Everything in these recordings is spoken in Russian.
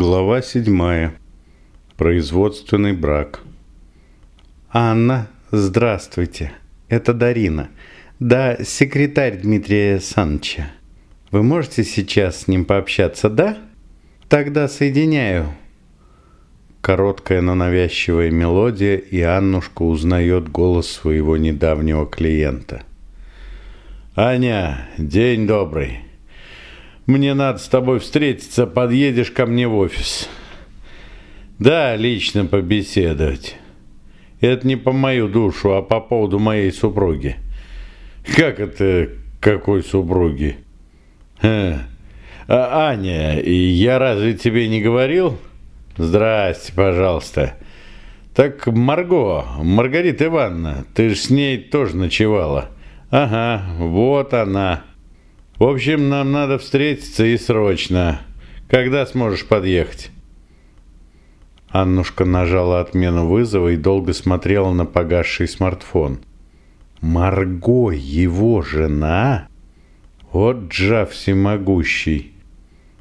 Глава седьмая. Производственный брак. Анна, здравствуйте. Это Дарина. Да, секретарь Дмитрия Саныча. Вы можете сейчас с ним пообщаться, да? Тогда соединяю. Короткая, но навязчивая мелодия, и Аннушка узнает голос своего недавнего клиента. «Аня, день добрый!» Мне надо с тобой встретиться, подъедешь ко мне в офис. Да, лично побеседовать. Это не по мою душу, а по поводу моей супруги. Как это, какой супруги? А, Аня, я разве тебе не говорил? Здрасте, пожалуйста. Так Марго, Маргарита Ивановна, ты же с ней тоже ночевала. Ага, вот она. В общем, нам надо встретиться и срочно. Когда сможешь подъехать?» Аннушка нажала отмену вызова и долго смотрела на погасший смартфон. «Марго, его жена? Вот джа всемогущий!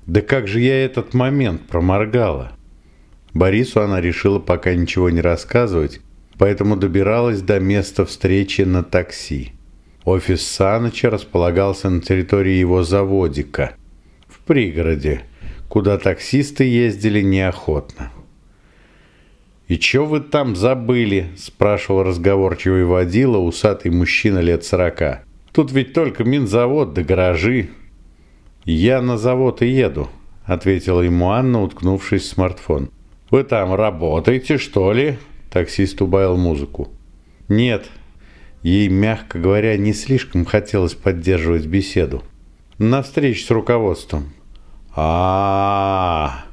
Да как же я этот момент проморгала!» Борису она решила пока ничего не рассказывать, поэтому добиралась до места встречи на такси. Офис Саныча располагался на территории его заводика, в пригороде, куда таксисты ездили неохотно. «И чё вы там забыли?» – спрашивал разговорчивый водила, усатый мужчина лет сорока. «Тут ведь только минзавод да гаражи». «Я на завод и еду», – ответила ему Анна, уткнувшись в смартфон. «Вы там работаете, что ли?» – таксист убавил музыку. «Нет, Ей, мягко говоря, не слишком хотелось поддерживать беседу. На встречу с руководством. а, -а, -а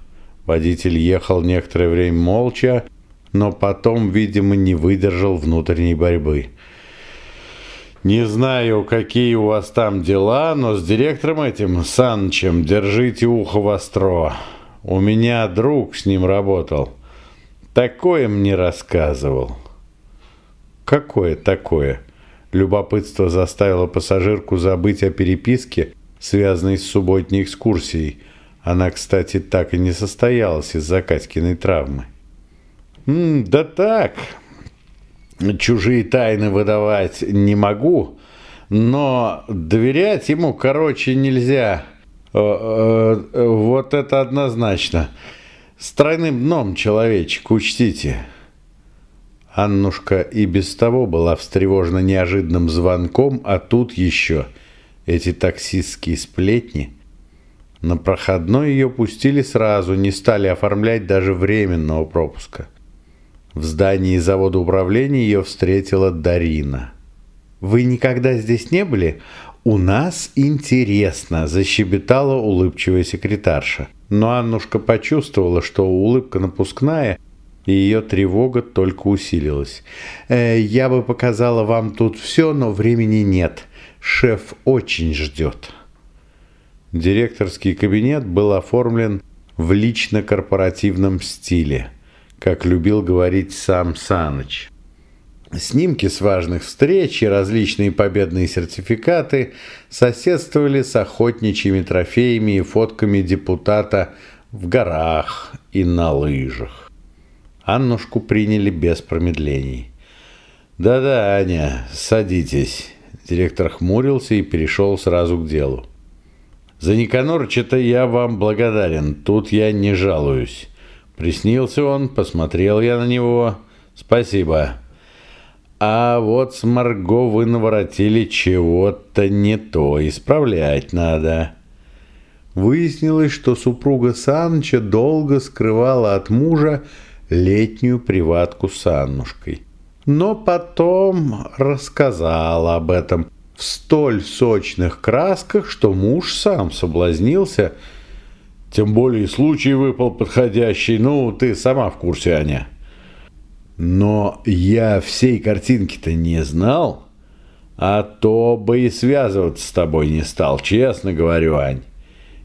Водитель ехал некоторое время молча, но потом, видимо, не выдержал внутренней борьбы. «Не знаю, какие у вас там дела, но с директором этим, Санчем, держите ухо востро. У меня друг с ним работал. Такое мне рассказывал». Какое такое? Любопытство заставило пассажирку забыть о переписке, связанной с субботней экскурсией. Она, кстати, так и не состоялась из-за Катькиной травмы. «М -м, «Да так, чужие тайны выдавать не могу, но доверять ему, короче, нельзя. Э, э, вот это однозначно. С тройным дном человечек, учтите». Аннушка и без того была встревожена неожиданным звонком, а тут еще эти таксистские сплетни. На проходной ее пустили сразу, не стали оформлять даже временного пропуска. В здании завода управления ее встретила Дарина. «Вы никогда здесь не были? У нас интересно», – защебетала улыбчивая секретарша. Но Аннушка почувствовала, что улыбка напускная – ее тревога только усилилась. «Э, «Я бы показала вам тут все, но времени нет. Шеф очень ждет». Директорский кабинет был оформлен в лично-корпоративном стиле, как любил говорить сам Саныч. Снимки с важных встреч и различные победные сертификаты соседствовали с охотничьими трофеями и фотками депутата в горах и на лыжах. Аннушку приняли без промедлений. «Да-да, Аня, садитесь». Директор хмурился и перешел сразу к делу. «За Никанорыча-то я вам благодарен, тут я не жалуюсь». Приснился он, посмотрел я на него. «Спасибо». А вот с Марго вы наворотили чего-то не то, исправлять надо. Выяснилось, что супруга Санча долго скрывала от мужа летнюю приватку с Аннушкой. Но потом рассказала об этом в столь сочных красках, что муж сам соблазнился. Тем более случай выпал подходящий. Ну, ты сама в курсе, Аня. Но я всей картинки-то не знал, а то бы и связываться с тобой не стал, честно говорю, Ань.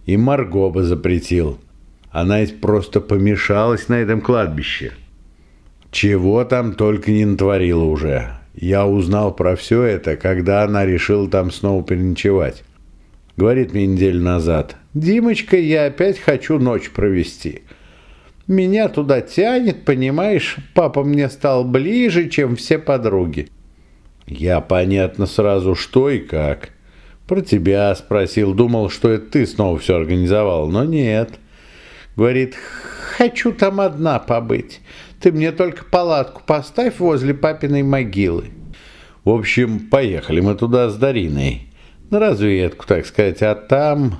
И Марго бы запретил. Она просто помешалась на этом кладбище. Чего там только не натворила уже. Я узнал про все это, когда она решила там снова переночевать. Говорит мне неделю назад, «Димочка, я опять хочу ночь провести». Меня туда тянет, понимаешь? Папа мне стал ближе, чем все подруги. Я понятно сразу, что и как. Про тебя спросил, думал, что это ты снова все организовал, но нет. Говорит, хочу там одна побыть. Ты мне только палатку поставь возле папиной могилы. В общем, поехали мы туда с Дариной. На разведку, так сказать, а там...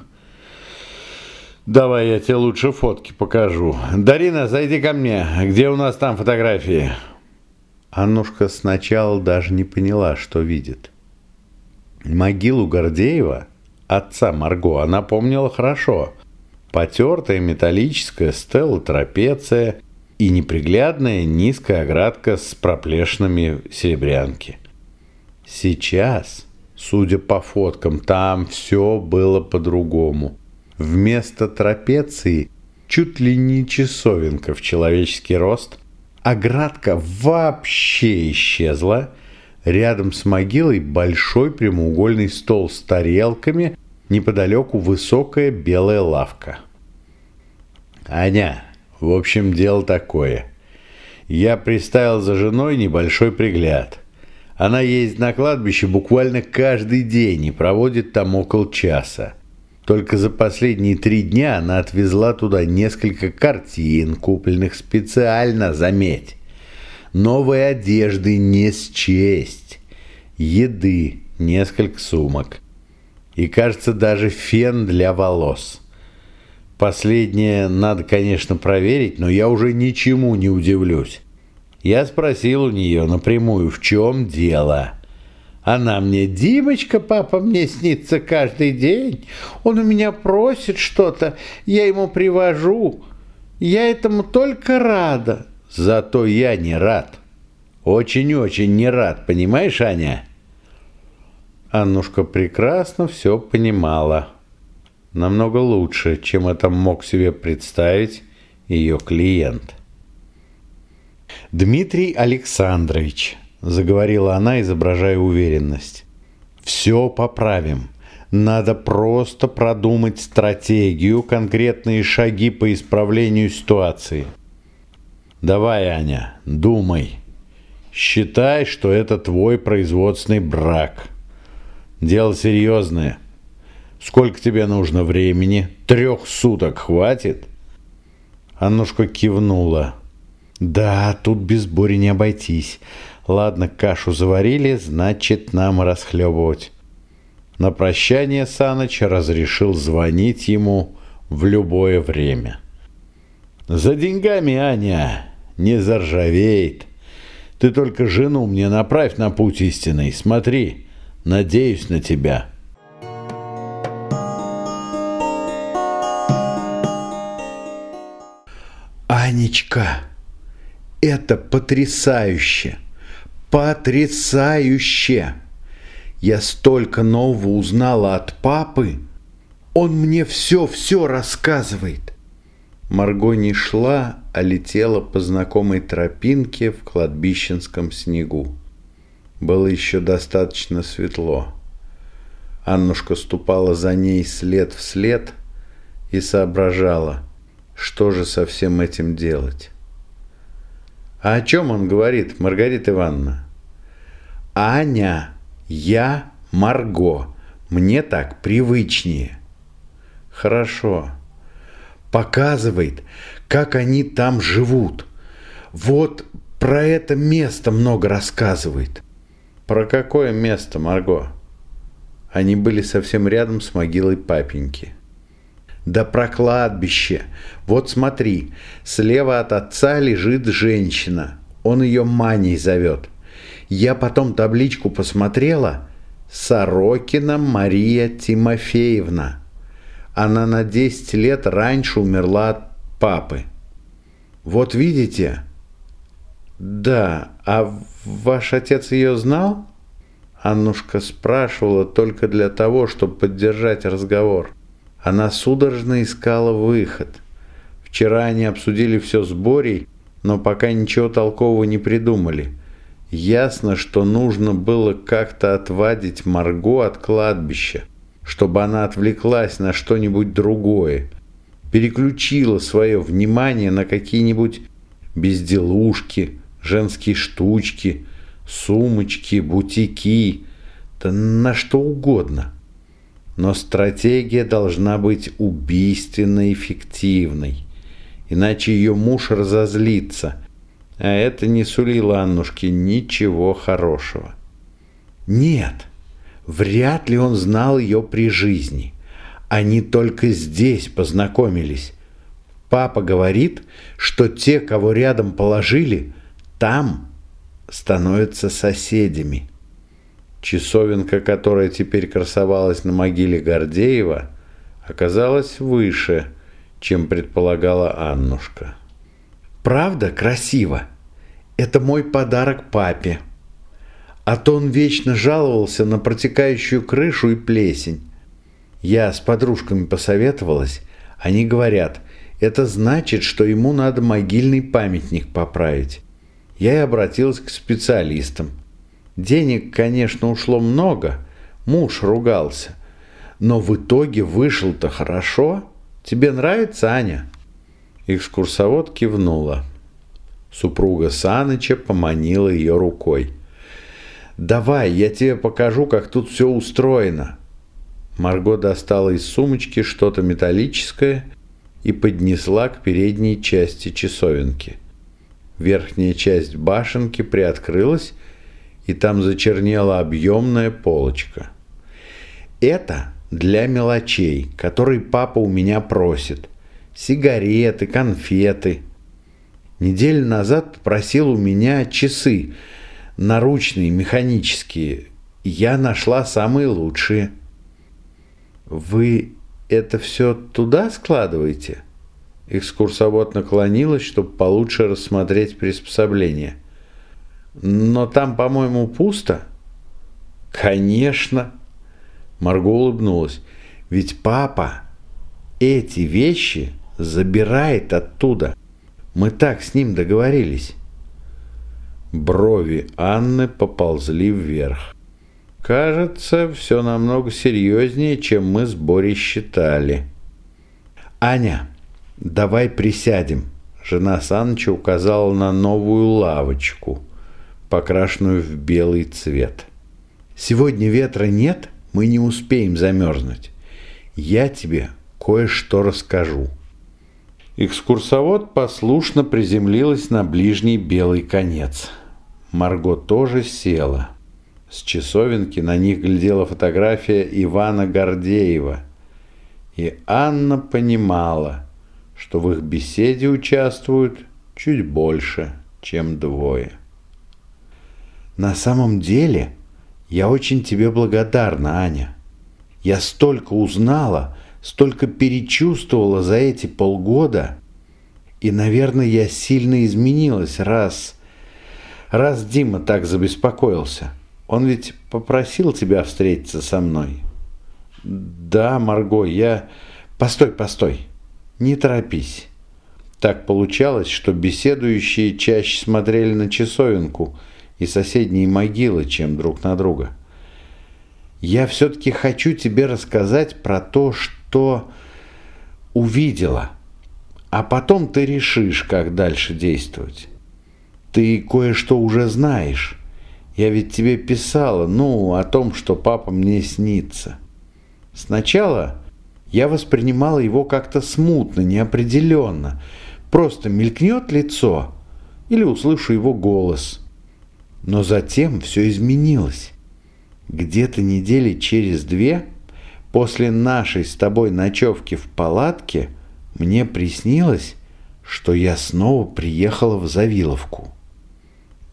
Давай я тебе лучше фотки покажу. Дарина, зайди ко мне. Где у нас там фотографии? Аннушка сначала даже не поняла, что видит. Могилу Гордеева, отца Марго, она помнила хорошо. Потертая металлическая стела трапеция и неприглядная низкая оградка с проплешинами серебрянки. Сейчас, судя по фоткам, там все было по-другому. Вместо трапеции чуть ли не часовенка в человеческий рост, оградка вообще исчезла. Рядом с могилой большой прямоугольный стол с тарелками, неподалеку высокая белая лавка. «Аня, в общем, дело такое. Я приставил за женой небольшой пригляд. Она ездит на кладбище буквально каждый день и проводит там около часа. Только за последние три дня она отвезла туда несколько картин, купленных специально, заметь. Новой одежды не счесть. Еды, несколько сумок. И, кажется, даже фен для волос. Последнее надо, конечно, проверить, но я уже ничему не удивлюсь. Я спросил у нее напрямую, в чем дело. Она мне, Димочка, папа мне снится каждый день. Он у меня просит что-то, я ему привожу. Я этому только рада. Зато я не рад. Очень-очень не рад, понимаешь, Аня? Аннушка прекрасно все понимала. Намного лучше, чем это мог себе представить ее клиент. Дмитрий Александрович – заговорила она, изображая уверенность. «Все поправим. Надо просто продумать стратегию, конкретные шаги по исправлению ситуации. Давай, Аня, думай. Считай, что это твой производственный брак. Дело серьезное. Сколько тебе нужно времени? Трех суток хватит?» Аннушка кивнула. «Да, тут без Бори не обойтись. Ладно, кашу заварили, значит, нам расхлебывать. На прощание Саныч разрешил звонить ему в любое время. «За деньгами, Аня, не заржавеет. Ты только жену мне направь на путь истинный. Смотри, надеюсь на тебя». «Анечка, это потрясающе!» Потрясающе! Я столько нового узнала от папы. Он мне все-все рассказывает. Марго не шла, а летела по знакомой тропинке в кладбищенском снегу. Было еще достаточно светло. Аннушка ступала за ней след в след и соображала, что же со всем этим делать. А о чем он говорит, Маргарита Ивановна? Аня, я Марго. Мне так привычнее. Хорошо. Показывает, как они там живут. Вот про это место много рассказывает. Про какое место, Марго? Они были совсем рядом с могилой папеньки. Да про кладбище. Вот смотри, слева от отца лежит женщина. Он ее Маней зовет. Я потом табличку посмотрела. Сорокина Мария Тимофеевна. Она на 10 лет раньше умерла от папы. Вот видите? Да, а ваш отец ее знал? Аннушка спрашивала только для того, чтобы поддержать разговор. Она судорожно искала выход. Вчера они обсудили все с Борей, но пока ничего толкового не придумали. Ясно, что нужно было как-то отвадить Марго от кладбища, чтобы она отвлеклась на что-нибудь другое. переключила свое внимание на какие-нибудь безделушки, женские штучки, сумочки, бутики, да на что угодно. Но стратегия должна быть убийственно эффективной, иначе ее муж разозлится, а это не сулило Аннушке ничего хорошего. Нет, вряд ли он знал ее при жизни. Они только здесь познакомились. Папа говорит, что те, кого рядом положили, там становятся соседями. Часовенка, которая теперь красовалась на могиле Гордеева, оказалась выше, чем предполагала Аннушка. «Правда красиво? Это мой подарок папе. А то он вечно жаловался на протекающую крышу и плесень. Я с подружками посоветовалась. Они говорят, это значит, что ему надо могильный памятник поправить. Я и обратилась к специалистам. Денег, конечно, ушло много, муж ругался. Но в итоге вышел-то хорошо. Тебе нравится, Аня?» Экскурсовод кивнула. Супруга Саныча поманила ее рукой. «Давай, я тебе покажу, как тут все устроено». Марго достала из сумочки что-то металлическое и поднесла к передней части часовенки. Верхняя часть башенки приоткрылась, и там зачернела объемная полочка. Это для мелочей, которые папа у меня просит. Сигареты, конфеты. Неделю назад попросил у меня часы, наручные, механические. Я нашла самые лучшие. Вы это все туда складываете? Экскурсовод наклонилась, чтобы получше рассмотреть приспособление – но там, по-моему, пусто. Конечно. Марго улыбнулась. Ведь папа эти вещи забирает оттуда. Мы так с ним договорились. Брови Анны поползли вверх. Кажется, все намного серьезнее, чем мы с Борей считали. «Аня, давай присядем», – жена Саныча указала на новую лавочку – покрашенную в белый цвет. «Сегодня ветра нет, мы не успеем замерзнуть. Я тебе кое-что расскажу». Экскурсовод послушно приземлилась на ближний белый конец. Марго тоже села. С часовенки на них глядела фотография Ивана Гордеева. И Анна понимала, что в их беседе участвуют чуть больше, чем двое. На самом деле, я очень тебе благодарна, Аня. Я столько узнала, столько перечувствовала за эти полгода, и, наверное, я сильно изменилась, раз... Раз Дима так забеспокоился. Он ведь попросил тебя встретиться со мной. Да, Марго, я... Постой, постой. Не торопись. Так получалось, что беседующие чаще смотрели на часовенку – и соседние могилы, чем друг на друга. Я все-таки хочу тебе рассказать про то, что увидела, а потом ты решишь, как дальше действовать. Ты кое-что уже знаешь. Я ведь тебе писала, ну, о том, что папа мне снится. Сначала я воспринимала его как-то смутно, неопределенно. Просто мелькнет лицо или услышу его голос – но затем все изменилось. Где-то недели через две, после нашей с тобой ночевки в палатке, мне приснилось, что я снова приехала в Завиловку.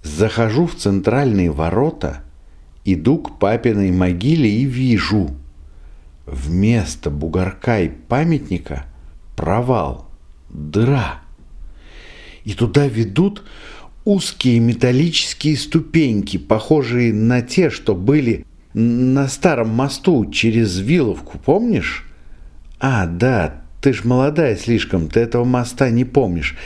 Захожу в центральные ворота, иду к папиной могиле и вижу. Вместо бугорка и памятника провал, дыра. И туда ведут узкие металлические ступеньки, похожие на те, что были на старом мосту через Виловку, помнишь? А, да, ты ж молодая слишком, ты этого моста не помнишь.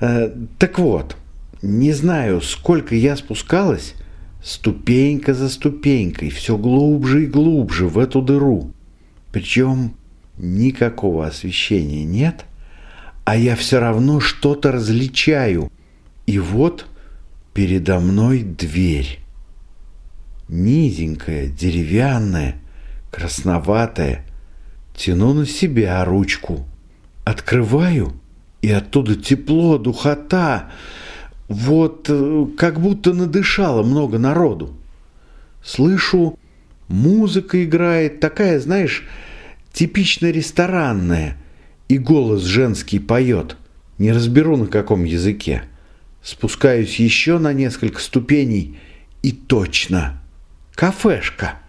Э, так вот, не знаю, сколько я спускалась, ступенька за ступенькой, все глубже и глубже в эту дыру. Причем Никакого освещения нет, а я все равно что-то различаю. И вот передо мной дверь. Низенькая, деревянная, красноватая. Тяну на себя ручку. Открываю, и оттуда тепло, духота. Вот э, как будто надышало много народу. Слышу, музыка играет, такая, знаешь, типично ресторанная, и голос женский поет. Не разберу на каком языке. Спускаюсь еще на несколько ступеней, и точно. Кафешка.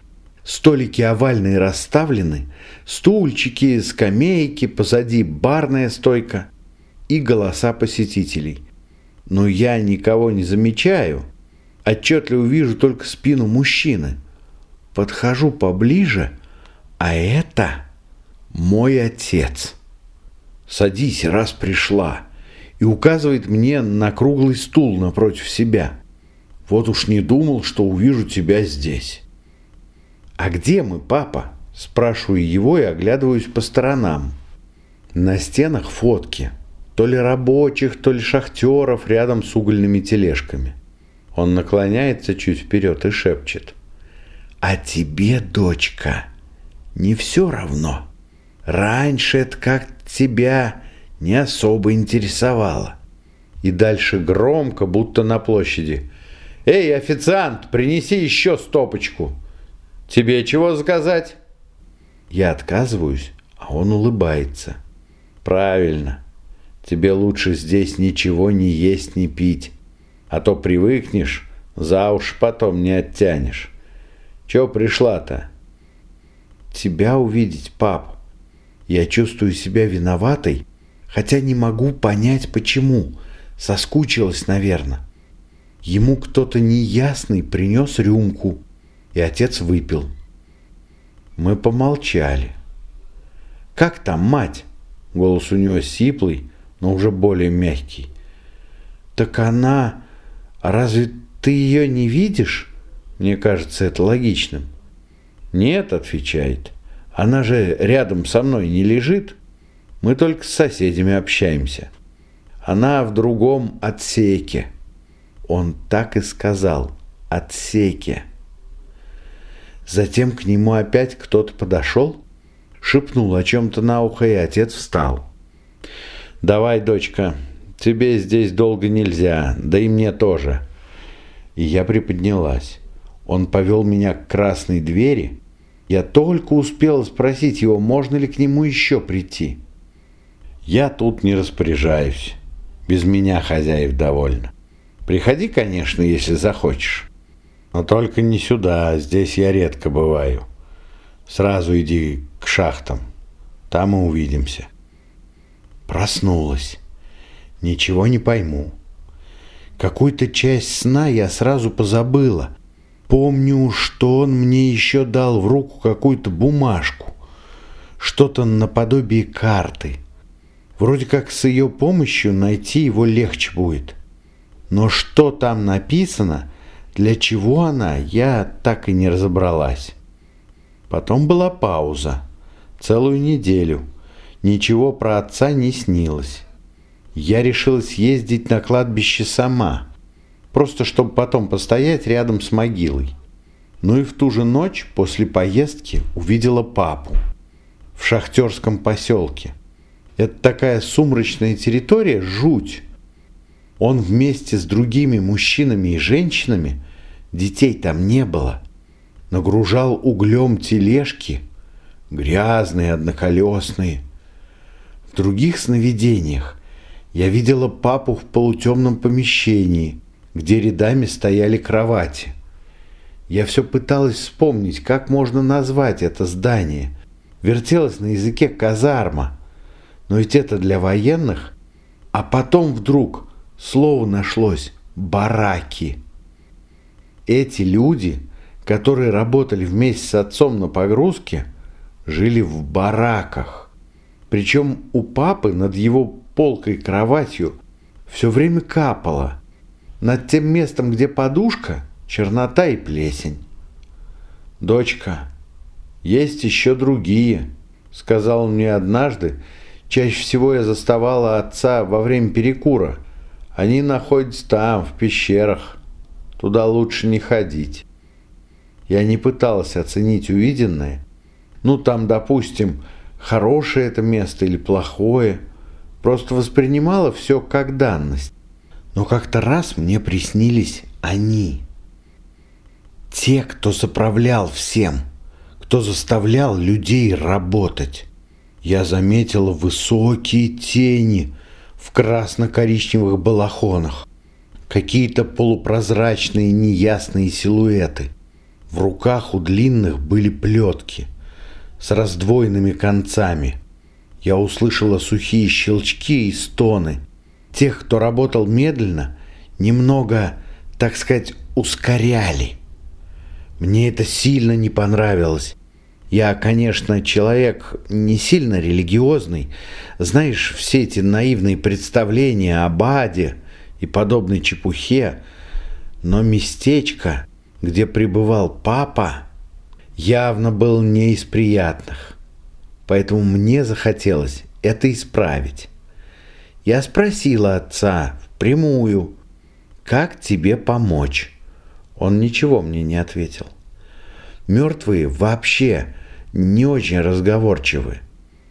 Столики овальные расставлены, стульчики, скамейки, позади барная стойка и голоса посетителей. Но я никого не замечаю. Отчетливо вижу только спину мужчины. Подхожу поближе, а это мой отец. Садись, раз пришла. И указывает мне на круглый стул напротив себя. Вот уж не думал, что увижу тебя здесь. «А где мы, папа?» Спрашиваю его и оглядываюсь по сторонам. На стенах фотки. То ли рабочих, то ли шахтеров рядом с угольными тележками. Он наклоняется чуть вперед и шепчет. «А тебе, дочка, не все равно. Раньше это как тебя не особо интересовало». И дальше громко, будто на площади. «Эй, официант, принеси еще стопочку!» «Тебе чего заказать?» Я отказываюсь, а он улыбается. «Правильно. Тебе лучше здесь ничего не есть, не пить. А то привыкнешь, за уж потом не оттянешь. Чего пришла-то?» «Тебя увидеть, пап. Я чувствую себя виноватой, хотя не могу понять, почему. Соскучилась, наверное. Ему кто-то неясный принес рюмку» и отец выпил. Мы помолчали. «Как там мать?» Голос у него сиплый, но уже более мягкий. «Так она... Разве ты ее не видишь?» Мне кажется, это логичным. «Нет», — отвечает. «Она же рядом со мной не лежит. Мы только с соседями общаемся. Она в другом отсеке». Он так и сказал. «Отсеке». Затем к нему опять кто-то подошел, шепнул о чем-то на ухо, и отец встал. «Давай, дочка, тебе здесь долго нельзя, да и мне тоже». И я приподнялась. Он повел меня к красной двери. Я только успел спросить его, можно ли к нему еще прийти. «Я тут не распоряжаюсь. Без меня хозяев довольно. Приходи, конечно, если захочешь». Но только не сюда, здесь я редко бываю. Сразу иди к шахтам. Там и увидимся. Проснулась. Ничего не пойму. Какую-то часть сна я сразу позабыла. Помню, что он мне еще дал в руку какую-то бумажку. Что-то наподобие карты. Вроде как с ее помощью найти его легче будет. Но что там написано, для чего она, я так и не разобралась. Потом была пауза. Целую неделю. Ничего про отца не снилось. Я решила съездить на кладбище сама. Просто чтобы потом постоять рядом с могилой. Ну и в ту же ночь после поездки увидела папу. В шахтерском поселке. Это такая сумрачная территория, жуть. Он вместе с другими мужчинами и женщинами, детей там не было, нагружал углем тележки, грязные, одноколесные. В других сновидениях я видела папу в полутемном помещении, где рядами стояли кровати. Я все пыталась вспомнить, как можно назвать это здание. Вертелось на языке казарма. Но ведь это для военных. А потом вдруг Слово нашлось «бараки». Эти люди, которые работали вместе с отцом на погрузке, жили в бараках. Причем у папы над его полкой кроватью все время капало. Над тем местом, где подушка, чернота и плесень. «Дочка, есть еще другие», сказал он мне однажды. Чаще всего я заставала отца во время перекура. Они находятся там, в пещерах. Туда лучше не ходить. Я не пыталась оценить увиденное. Ну, там, допустим, хорошее это место или плохое. Просто воспринимала все как данность. Но как-то раз мне приснились они. Те, кто заправлял всем, кто заставлял людей работать. Я заметила высокие тени в красно-коричневых балахонах, какие-то полупрозрачные неясные силуэты. В руках у длинных были плетки с раздвоенными концами. Я услышала сухие щелчки и стоны. Тех, кто работал медленно, немного, так сказать, ускоряли. Мне это сильно не понравилось. Я, конечно, человек не сильно религиозный. Знаешь, все эти наивные представления об аде и подобной чепухе. Но местечко, где пребывал папа, явно был не из приятных. Поэтому мне захотелось это исправить. Я спросила отца впрямую, как тебе помочь. Он ничего мне не ответил. Мертвые вообще не очень разговорчивы.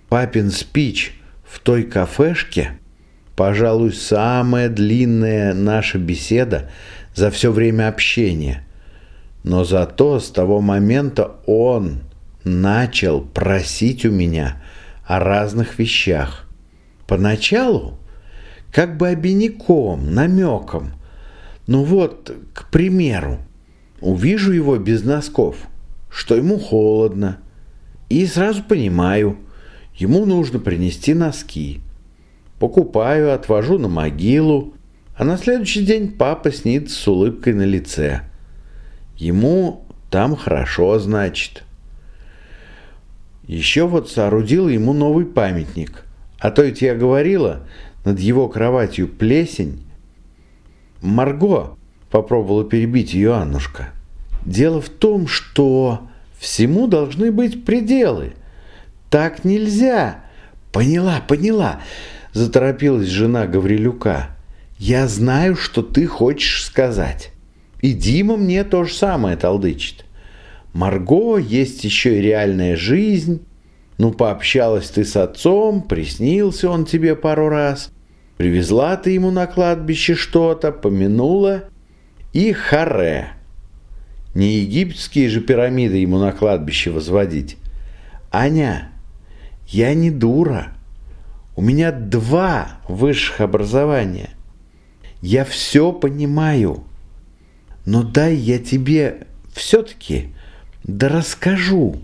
Папин спич в той кафешке, пожалуй, самая длинная наша беседа за все время общения. Но зато с того момента он начал просить у меня о разных вещах. Поначалу как бы обиняком, намеком – ну вот, к примеру, увижу его без носков, что ему холодно, и сразу понимаю, ему нужно принести носки. Покупаю, отвожу на могилу, а на следующий день папа снится с улыбкой на лице. Ему там хорошо, значит. Еще вот соорудил ему новый памятник. А то ведь я говорила, над его кроватью плесень, Марго, попробовала перебить ее Аннушка. Дело в том, что всему должны быть пределы. Так нельзя. Поняла, поняла, заторопилась жена Гаврилюка. Я знаю, что ты хочешь сказать. И Дима мне то же самое толдычит. Марго, есть еще и реальная жизнь. Ну, пообщалась ты с отцом, приснился он тебе пару раз. Привезла ты ему на кладбище что-то, помянула и харе. Не египетские же пирамиды ему на кладбище возводить. Аня, я не дура. У меня два высших образования. Я все понимаю. Но дай я тебе все-таки да расскажу.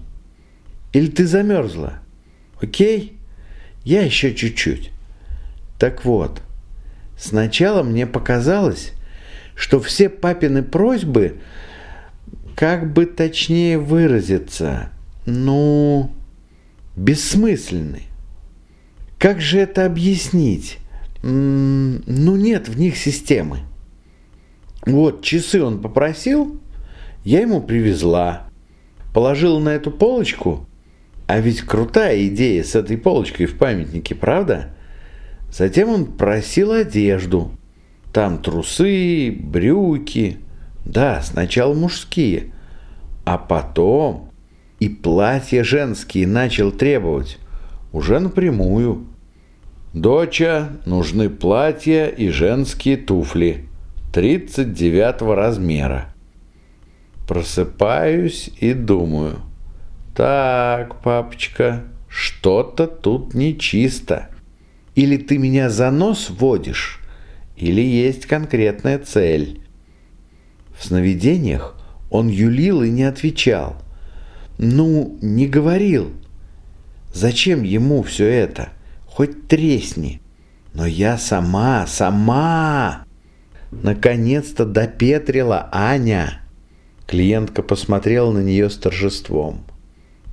Или ты замерзла? Окей? Я еще чуть-чуть. Так вот, сначала мне показалось, что все папины просьбы, как бы точнее выразиться, ну, бессмысленны. Как же это объяснить? Ну, нет в них системы. Вот, часы он попросил, я ему привезла. Положила на эту полочку, а ведь крутая идея с этой полочкой в памятнике, правда? Затем он просил одежду. Там трусы, брюки. Да, сначала мужские. А потом и платья женские начал требовать. Уже напрямую. «Доча, нужны платья и женские туфли. 39 размера». Просыпаюсь и думаю. «Так, папочка, что-то тут нечисто». Или ты меня за нос водишь, или есть конкретная цель. В сновидениях он юлил и не отвечал. Ну, не говорил. Зачем ему все это? Хоть тресни. Но я сама, сама. Наконец-то допетрила Аня. Клиентка посмотрела на нее с торжеством.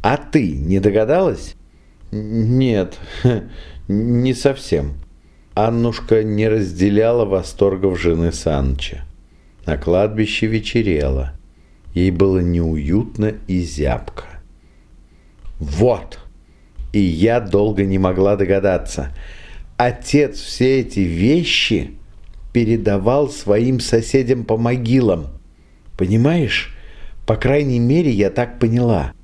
А ты не догадалась? Нет, Не совсем. Аннушка не разделяла восторгов жены Санча. На кладбище вечерело. Ей было неуютно и зябко. «Вот! и я долго не могла догадаться. Отец все эти вещи передавал своим соседям по могилам. Понимаешь? По крайней мере, я так поняла.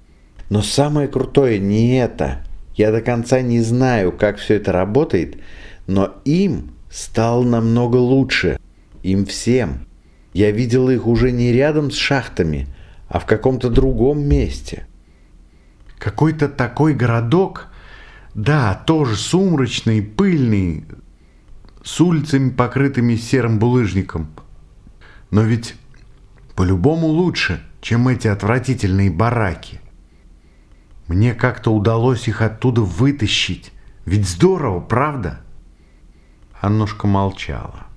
Но самое крутое не это. Я до конца не знаю, как все это работает, но им стало намного лучше. Им всем. Я видела их уже не рядом с шахтами, а в каком-то другом месте. Какой-то такой городок, да, тоже сумрачный, пыльный, с улицами, покрытыми серым булыжником. Но ведь по-любому лучше, чем эти отвратительные бараки. Мне как-то удалось их оттуда вытащить. Ведь здорово, правда? Аннушка молчала.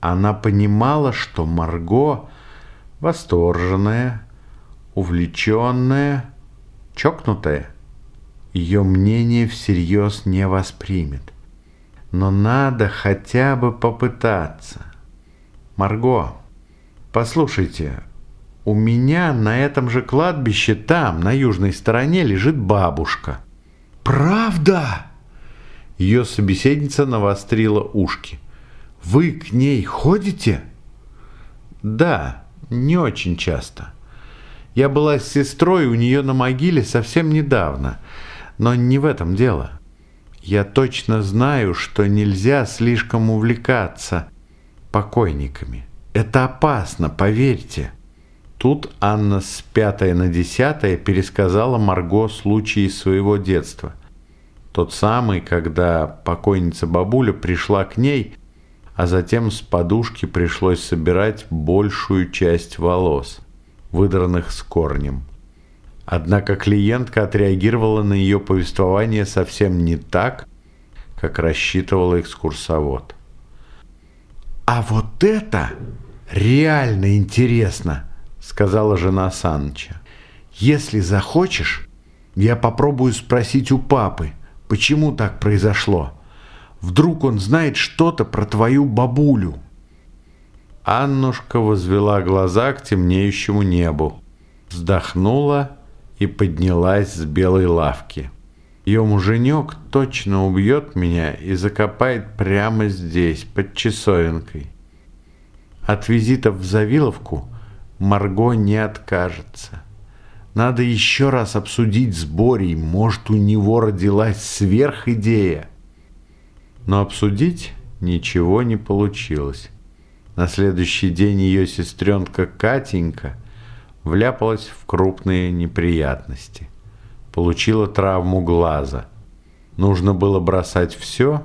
Она понимала, что Марго восторженная, увлеченная, чокнутая, ее мнение всерьез не воспримет. Но надо хотя бы попытаться. Марго, послушайте, у меня на этом же кладбище там, на южной стороне, лежит бабушка. Правда? Ее собеседница навострила ушки. Вы к ней ходите? Да, не очень часто. Я была с сестрой у нее на могиле совсем недавно, но не в этом дело. Я точно знаю, что нельзя слишком увлекаться покойниками. Это опасно, поверьте. Тут Анна с пятой на десятое пересказала Марго случаи своего детства. Тот самый, когда покойница бабуля пришла к ней, а затем с подушки пришлось собирать большую часть волос выдранных с корнем. Однако клиентка отреагировала на ее повествование совсем не так, как рассчитывал экскурсовод. «А вот это реально интересно!» — сказала жена Саныча. «Если захочешь, я попробую спросить у папы, почему так произошло. Вдруг он знает что-то про твою бабулю». Аннушка возвела глаза к темнеющему небу, вздохнула и поднялась с белой лавки. Ее муженек точно убьет меня и закопает прямо здесь, под часовенкой. От визитов в Завиловку Марго не откажется. Надо еще раз обсудить с Борей, может, у него родилась сверхидея. Но обсудить ничего не получилось. На следующий день ее сестренка Катенька вляпалась в крупные неприятности. Получила травму глаза. Нужно было бросать все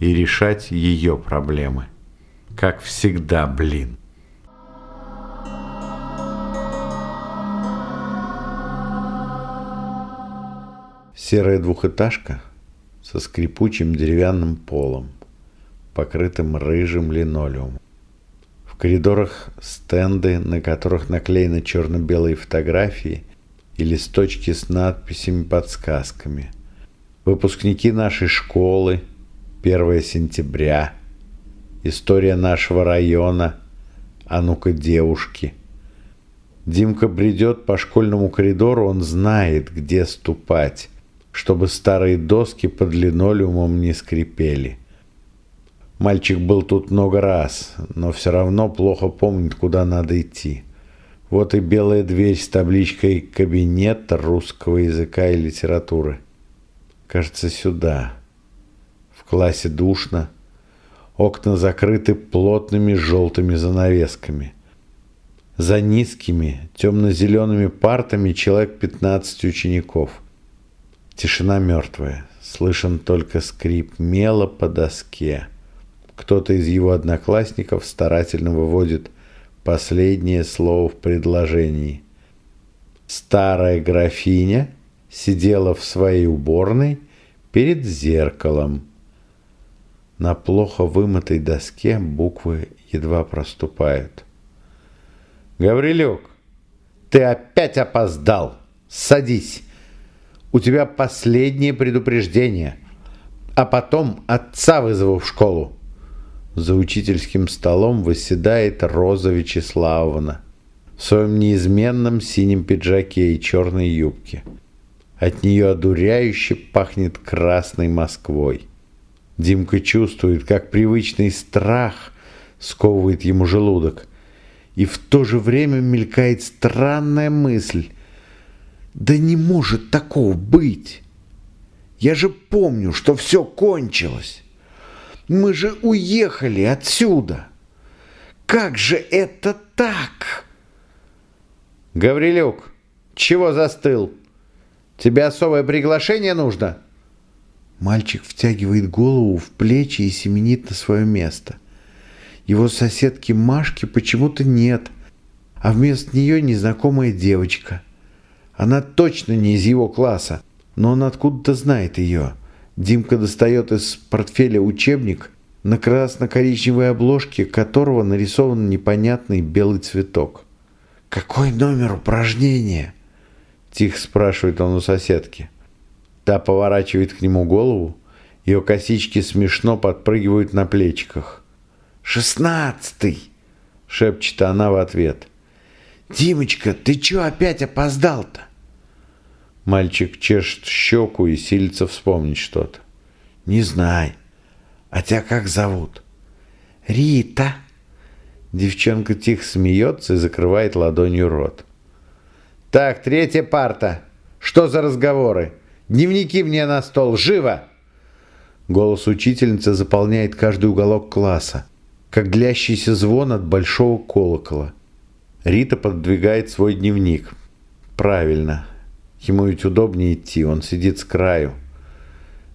и решать ее проблемы. Как всегда, блин. Серая двухэтажка со скрипучим деревянным полом, покрытым рыжим линолеумом коридорах стенды, на которых наклеены черно-белые фотографии и листочки с надписями-подсказками. Выпускники нашей школы, 1 сентября, история нашего района, а ну-ка девушки. Димка бредет по школьному коридору, он знает, где ступать, чтобы старые доски под линолеумом не скрипели. Мальчик был тут много раз, но все равно плохо помнит, куда надо идти. Вот и белая дверь с табличкой «Кабинет русского языка и литературы». Кажется, сюда. В классе душно. Окна закрыты плотными желтыми занавесками. За низкими темно-зелеными партами человек 15 учеников. Тишина мертвая. Слышен только скрип мела по доске. Кто-то из его одноклассников старательно выводит последнее слово в предложении. Старая графиня сидела в своей уборной перед зеркалом. На плохо вымытой доске буквы едва проступают. «Гаврилюк, ты опять опоздал! Садись! У тебя последнее предупреждение, а потом отца вызову в школу!» За учительским столом восседает Роза Вячеславовна в своем неизменном синем пиджаке и черной юбке. От нее одуряюще пахнет красной Москвой. Димка чувствует, как привычный страх сковывает ему желудок. И в то же время мелькает странная мысль. Да не может такого быть. Я же помню, что все кончилось. Мы же уехали отсюда. Как же это так? Гаврилюк, чего застыл? Тебе особое приглашение нужно? Мальчик втягивает голову в плечи и семенит на свое место. Его соседки Машки почему-то нет, а вместо нее незнакомая девочка. Она точно не из его класса, но он откуда-то знает ее. Димка достает из портфеля учебник, на красно-коричневой обложке которого нарисован непонятный белый цветок. «Какой номер упражнения?» – тихо спрашивает он у соседки. Та поворачивает к нему голову, ее косички смешно подпрыгивают на плечиках. «Шестнадцатый!» – шепчет она в ответ. «Димочка, ты чё опять опоздал-то?» Мальчик чешет щеку и силится вспомнить что-то. «Не знаю. А тебя как зовут?» «Рита». Девчонка тихо смеется и закрывает ладонью рот. «Так, третья парта. Что за разговоры? Дневники мне на стол. Живо!» Голос учительницы заполняет каждый уголок класса, как длящийся звон от большого колокола. Рита подвигает свой дневник. «Правильно. Ему ведь удобнее идти, он сидит с краю.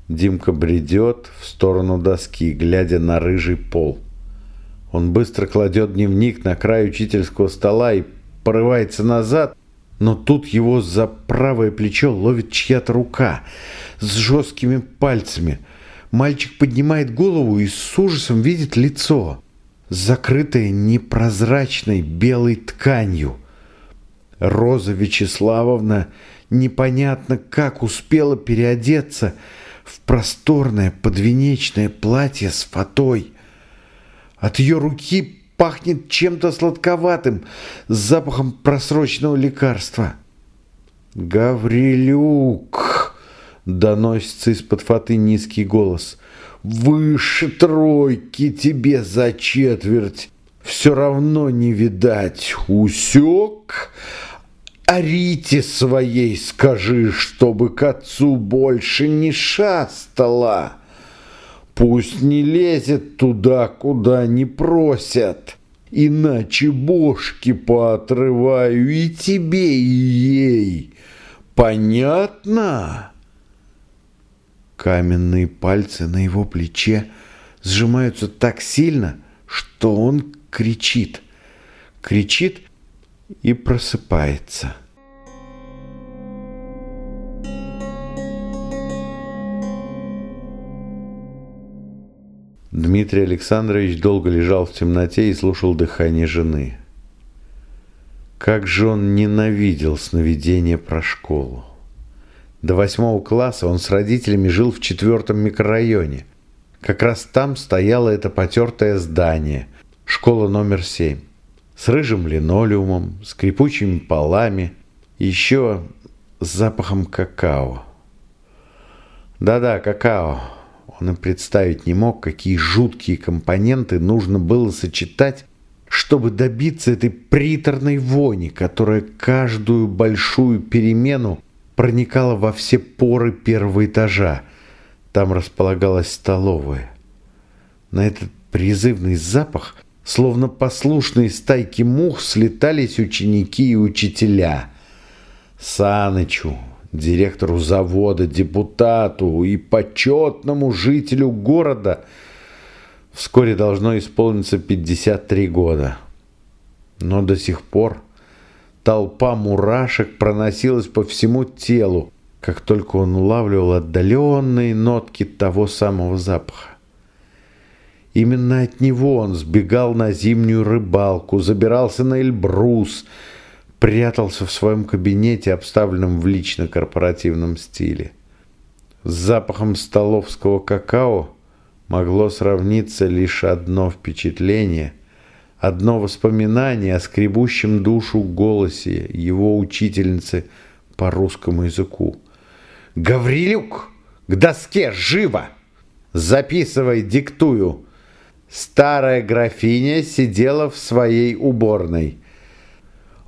Димка бредет в сторону доски, глядя на рыжий пол. Он быстро кладет дневник на край учительского стола и порывается назад, но тут его за правое плечо ловит чья-то рука с жесткими пальцами. Мальчик поднимает голову и с ужасом видит лицо, закрытое непрозрачной белой тканью. Роза Вячеславовна непонятно как успела переодеться в просторное подвенечное платье с фатой. От ее руки пахнет чем-то сладковатым, с запахом просроченного лекарства. «Гаврилюк!» — доносится из-под фаты низкий голос. «Выше тройки тебе за четверть! Все равно не видать! Усек? А Рите своей скажи, чтобы к отцу больше не шастала. Пусть не лезет туда, куда не просят, иначе бошки поотрываю и тебе, и ей. Понятно?» Каменные пальцы на его плече сжимаются так сильно, что он кричит. Кричит и просыпается. Дмитрий Александрович долго лежал в темноте и слушал дыхание жены. Как же он ненавидел сновидения про школу. До восьмого класса он с родителями жил в четвертом микрорайоне. Как раз там стояло это потертое здание, школа номер семь с рыжим линолеумом, скрипучими полами, еще с запахом какао. Да-да, какао. Он и представить не мог, какие жуткие компоненты нужно было сочетать, чтобы добиться этой приторной вони, которая каждую большую перемену проникала во все поры первого этажа. Там располагалась столовая. На этот призывный запах – Словно послушные стайки мух слетались ученики и учителя. Санычу, директору завода, депутату и почетному жителю города вскоре должно исполниться 53 года. Но до сих пор толпа мурашек проносилась по всему телу, как только он улавливал отдаленные нотки того самого запаха. Именно от него он сбегал на зимнюю рыбалку, забирался на Эльбрус, прятался в своем кабинете, обставленном в лично-корпоративном стиле. С запахом столовского какао могло сравниться лишь одно впечатление, одно воспоминание о скребущем душу голосе его учительницы по русскому языку. «Гаврилюк! К доске! Живо!» «Записывай, диктую!» Старая графиня сидела в своей уборной.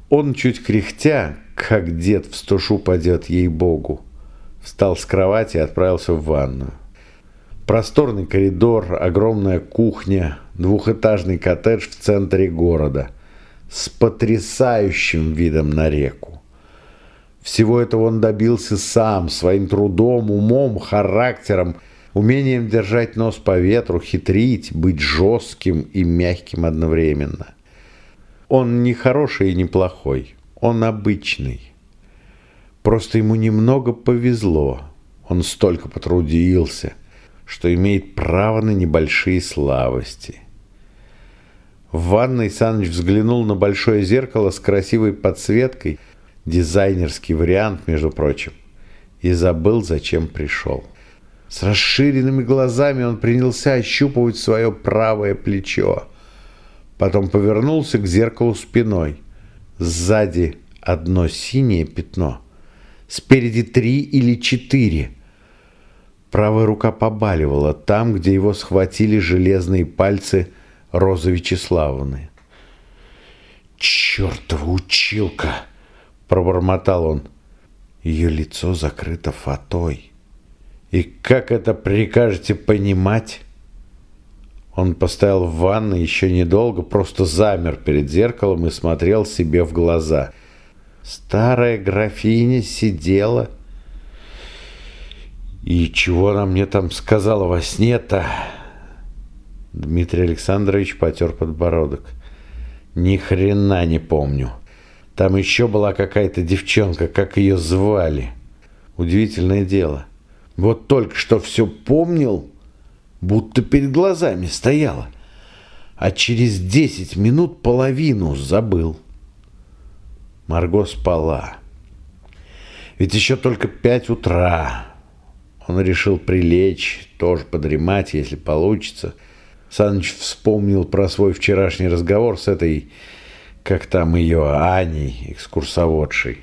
Он чуть кряхтя, как дед в стушу падет ей-богу, встал с кровати и отправился в ванную. Просторный коридор, огромная кухня, двухэтажный коттедж в центре города с потрясающим видом на реку. Всего этого он добился сам, своим трудом, умом, характером, умением держать нос по ветру, хитрить, быть жестким и мягким одновременно. Он не хороший и не плохой, он обычный. Просто ему немного повезло, он столько потрудился – что имеет право на небольшие славости. В ванной Саныч взглянул на большое зеркало с красивой подсветкой, дизайнерский вариант, между прочим, и забыл, зачем пришел. С расширенными глазами он принялся ощупывать свое правое плечо. Потом повернулся к зеркалу спиной. Сзади одно синее пятно. Спереди три или четыре – Правая рука побаливала там, где его схватили железные пальцы Розы Вячеславовны. «Чертова училка!» – пробормотал он. Ее лицо закрыто фатой. «И как это прикажете понимать?» Он постоял в ванной еще недолго, просто замер перед зеркалом и смотрел себе в глаза. Старая графиня сидела и чего она мне там сказала во сне-то? Дмитрий Александрович потер подбородок. Ни хрена не помню. Там еще была какая-то девчонка, как ее звали. Удивительное дело. Вот только что все помнил, будто перед глазами стояла. А через десять минут половину забыл. Марго спала. Ведь еще только пять утра. Он решил прилечь, тоже подремать, если получится. Саныч вспомнил про свой вчерашний разговор с этой, как там ее, Аней, экскурсоводшей.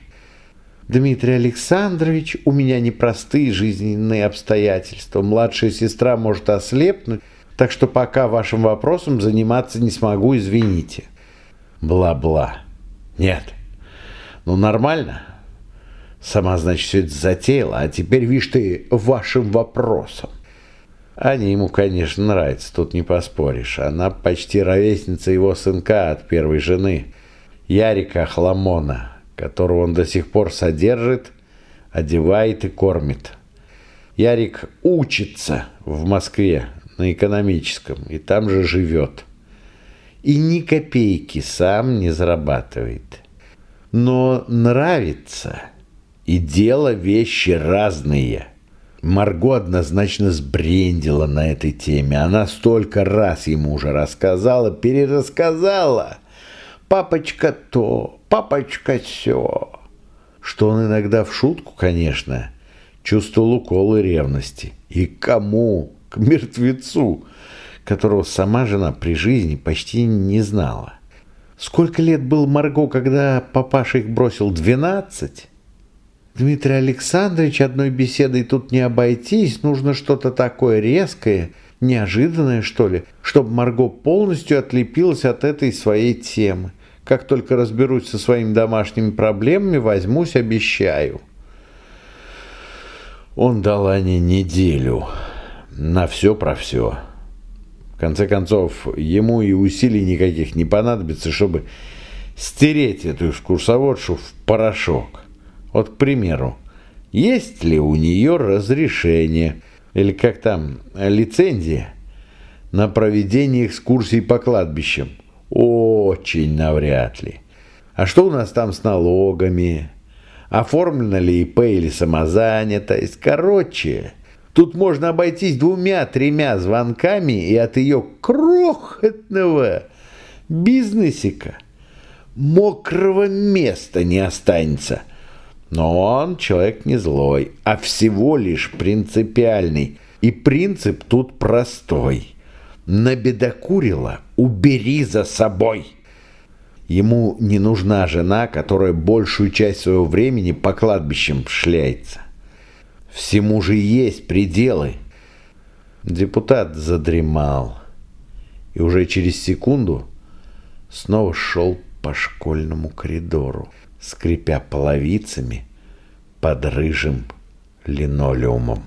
Дмитрий Александрович, у меня непростые жизненные обстоятельства. Младшая сестра может ослепнуть, так что пока вашим вопросом заниматься не смогу, извините. Бла-бла. Нет. Ну, нормально. Сама, значит, все это затеяла, а теперь, видишь ты, вашим вопросом. Аня ему, конечно, нравится, тут не поспоришь. Она почти ровесница его сынка от первой жены, Ярика Хламона, которого он до сих пор содержит, одевает и кормит. Ярик учится в Москве на экономическом и там же живет. И ни копейки сам не зарабатывает. Но нравится – и дело вещи разные. Марго однозначно сбрендила на этой теме. Она столько раз ему уже рассказала, перерассказала. Папочка то, папочка все. Что он иногда в шутку, конечно, чувствовал уколы ревности. И кому? К мертвецу, которого сама жена при жизни почти не знала. Сколько лет был Марго, когда папаша их бросил? Двенадцать? Дмитрий Александрович, одной беседой тут не обойтись, нужно что-то такое резкое, неожиданное, что ли, чтобы Марго полностью отлепилась от этой своей темы. Как только разберусь со своими домашними проблемами, возьмусь, обещаю. Он дал Ане неделю на все про все. В конце концов, ему и усилий никаких не понадобится, чтобы стереть эту экскурсоводшу в порошок. Вот, к примеру, есть ли у нее разрешение, или как там, лицензия на проведение экскурсий по кладбищам? Очень навряд ли. А что у нас там с налогами? Оформлена ли ИП или самозанятость? Короче, тут можно обойтись двумя-тремя звонками и от ее крохотного бизнесика мокрого места не останется – но он человек не злой, а всего лишь принципиальный. И принцип тут простой. Набедокурила – убери за собой. Ему не нужна жена, которая большую часть своего времени по кладбищам шляется. Всему же есть пределы. Депутат задремал и уже через секунду снова шел по школьному коридору, скрипя половицами под рыжим линолеумом.